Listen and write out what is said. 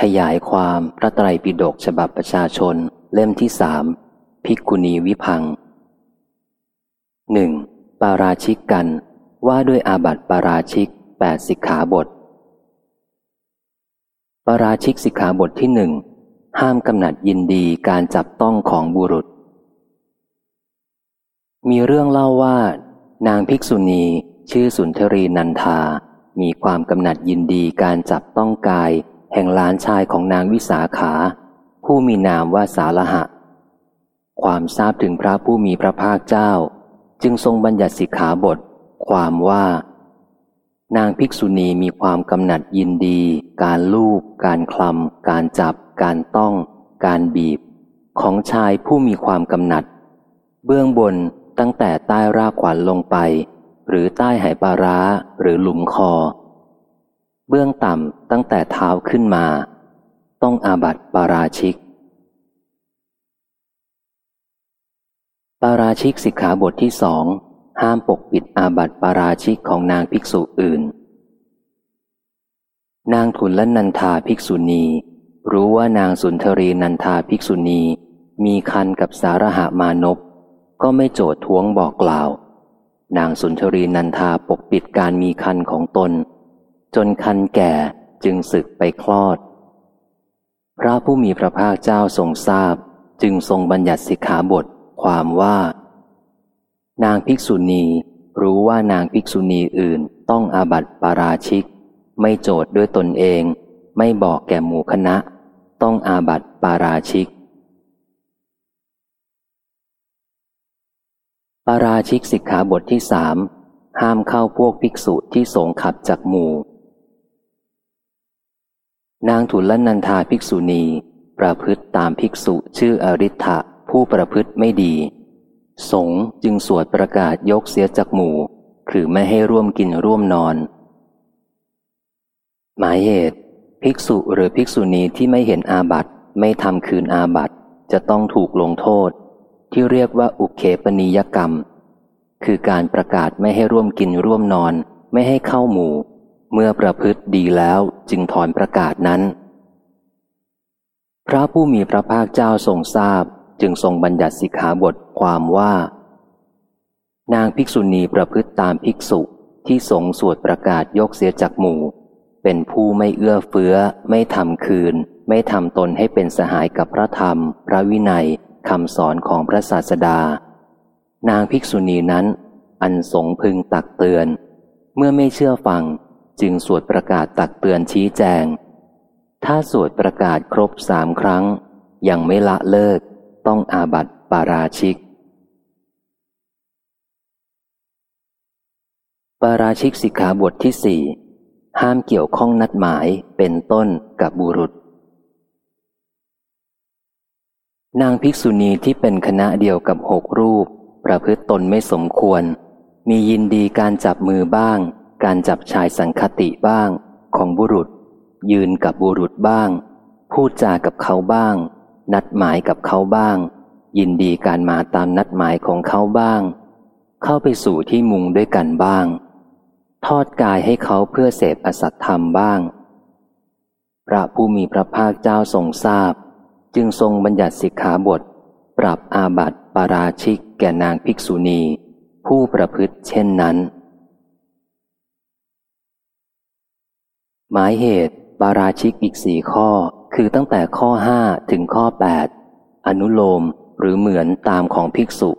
ขยายความพระไตรปิฎกฉบับประชาชน เล่มที่สามภิกขุณีวิพังหนึ่งปาราชิกกันว่าด้วยอาบัติปาราชิกแปดสิกขาบท ปาราชิกสิกขาบทที่หนึ่งห้ามกำหนัดยินดีการจับต้องของบุรุษ มีเรื่องเล่าว่า นางภิกษุณีชื่อสุนทรีนันทา มีความกำหนัดยินดีการจับต้องกาย แห่งหลานชายของนางวิสาขา ผู้มีนามว่าสาละหะ ความทราบถึงพระผู้มีพระภาคเจ้า จึงทรงบัญญัติสิกขาบท ความว่า นางภิกษุณีมีความกำหนัดยินดี การลูบการคลำการจับ การต้อง การบีบ ของชายผู้มีความกำหนัด เบื้องบนตั้งแต่ใต้รากขวัญลงไป หรือใต้ไหปาร้าหรือหลุมคอ เบื้องต่ำตั้งแต่เท้าขึ้นมา ต้องอาบัติปาราชิก ปาราชิกสิกขาบทที่สองห้ามปกปิดอาบัติปาราชิกของนางภิกษุอื่น นางทุนละนันทาภิกษุณี รู้ว่านางสุนทรีนันทาภิกษุณีมีคันกับสารหามานพก็ไม่โจทท้วงบอกกล่าว นางสุนทรีนันทาปกปิดการมีคันของตน จนคันแก่จึงศึกไปคลอด พระผู้มีพระภาคเจ้าทรงทราบ จึงทรงบัญญัติสิกขาบทความว่า นางภิกษุณีรู้ว่านางภิกษุณีอื่นต้องอาบัติปาราชิก ไม่โจทย์ด้วยตนเอง ไม่บอกแก่หมู่คณะ ต้องอาบัติปาราชิก ปาราชิกสิกขาบทที่สามห้ามเข้าพวกภิกษุที่สงขับจากหมู่ นางทุลนันทาภิกษุณี ประพฤติตามภิกษุชื่ออริ t ะผู้ประพฤติไม่ดี สงจึงสวดประกาศยกเสียจากหมู่ คือไม่ให้ร่วมกินร่วมนอน หมายเหตุ ภิกษุหรือภิกษุณีที่ไม่เห็นอาบัตไม่ทำคืนอาบัตจะต้องถูกลงโทษ ที่เรียกว่าอุเคปนิยกรรม คือการประกาศไม่ให้ร่วมกินร่วมนอน ไม่ให้เข้าหมู่ เมื่อประพฤติดีแล้วจึงถอนประกาศนั้น พระผู้มีพระภาคเจ้าทรงทราบจึงทรงบัญญัติสิกขาบทความว่า นางภิกษุณีประพฤติตามภิกษุที่สงสวดประกาศยกเสียจากหมู่ เป็นผู้ไม่เอื้อเฟื้อ ไม่ทำคืน ไม่ทำตนให้เป็นสหายกับพระธรรม พระวินัยคำสอนของพระศาสดา นางภิกษุณีนั้น อันสงพึงตักเตือน เมื่อไม่เชื่อฟัง จึงสวดประกาศตักเตือนชี้แจง ถ้าสวดประกาศครบสามครั้ง ยังไม่ละเลิก ต้องอาบัติปาราชิก ปาราชิกสิกขาบทที่สี่ห้ามเกี่ยวข้องนัดหมายเป็นต้นกับบุรุษ นางภิกษุณีที่เป็นคณะเดียวกับหกรูป ประพฤติตนไม่สมควร มียินดีการจับมือบ้าง การจับชายสังคติบ้าง ของบุรุษ ยืนกับบุรุษบ้าง พูดจากับเขาบ้าง นัดหมายกับเขาบ้าง ยินดีการมาตามนัดหมายของเขาบ้าง เข้าไปสู่ที่มุงด้วยกันบ้าง ทอดกายให้เขาเพื่อเสพอสัตธรรมบ้าง พระผู้มีพระภาคเจ้าทรงทราบ จึงทรงบัญญัติสิกขาบท ปรับอาบัติปาราชิกแก่นางภิกษุณี ผู้ประพฤติเช่นนั้น หมายเหตุ ปาราชิกอีกสี่ข้อ คือตั้งแต่ข้อห้าถึงข้อแปดอนุโลมหรือเหมือนตามของภิกษุ